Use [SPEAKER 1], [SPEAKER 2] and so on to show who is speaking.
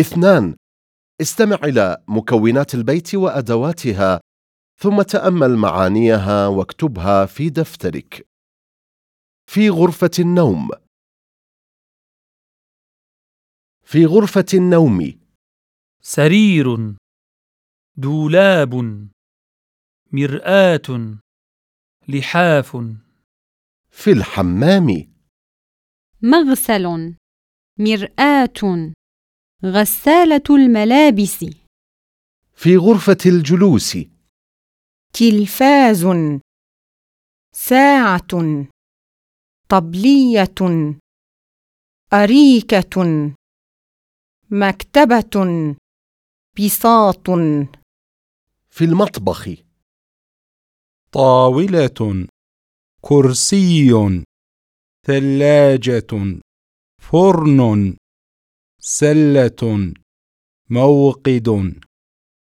[SPEAKER 1] اثنان. استمع إلى مكونات البيت وأدواتها ثم تأمل معانيها واكتبها في دفترك. في غرفة النوم. في غرفة النوم.
[SPEAKER 2] سرير. دولاب. مرآة. لحاف.
[SPEAKER 1] في الحمام.
[SPEAKER 3] مغسل. مرآة. غسالة الملابس.
[SPEAKER 1] في غرفة الجلوس.
[SPEAKER 4] تلفاز ساعة. طبلية. أريكة. مكتبة. بساط.
[SPEAKER 1] في المطبخ.
[SPEAKER 5] طاولة. كرسي. ثلاجة. فرن. سلة موقد.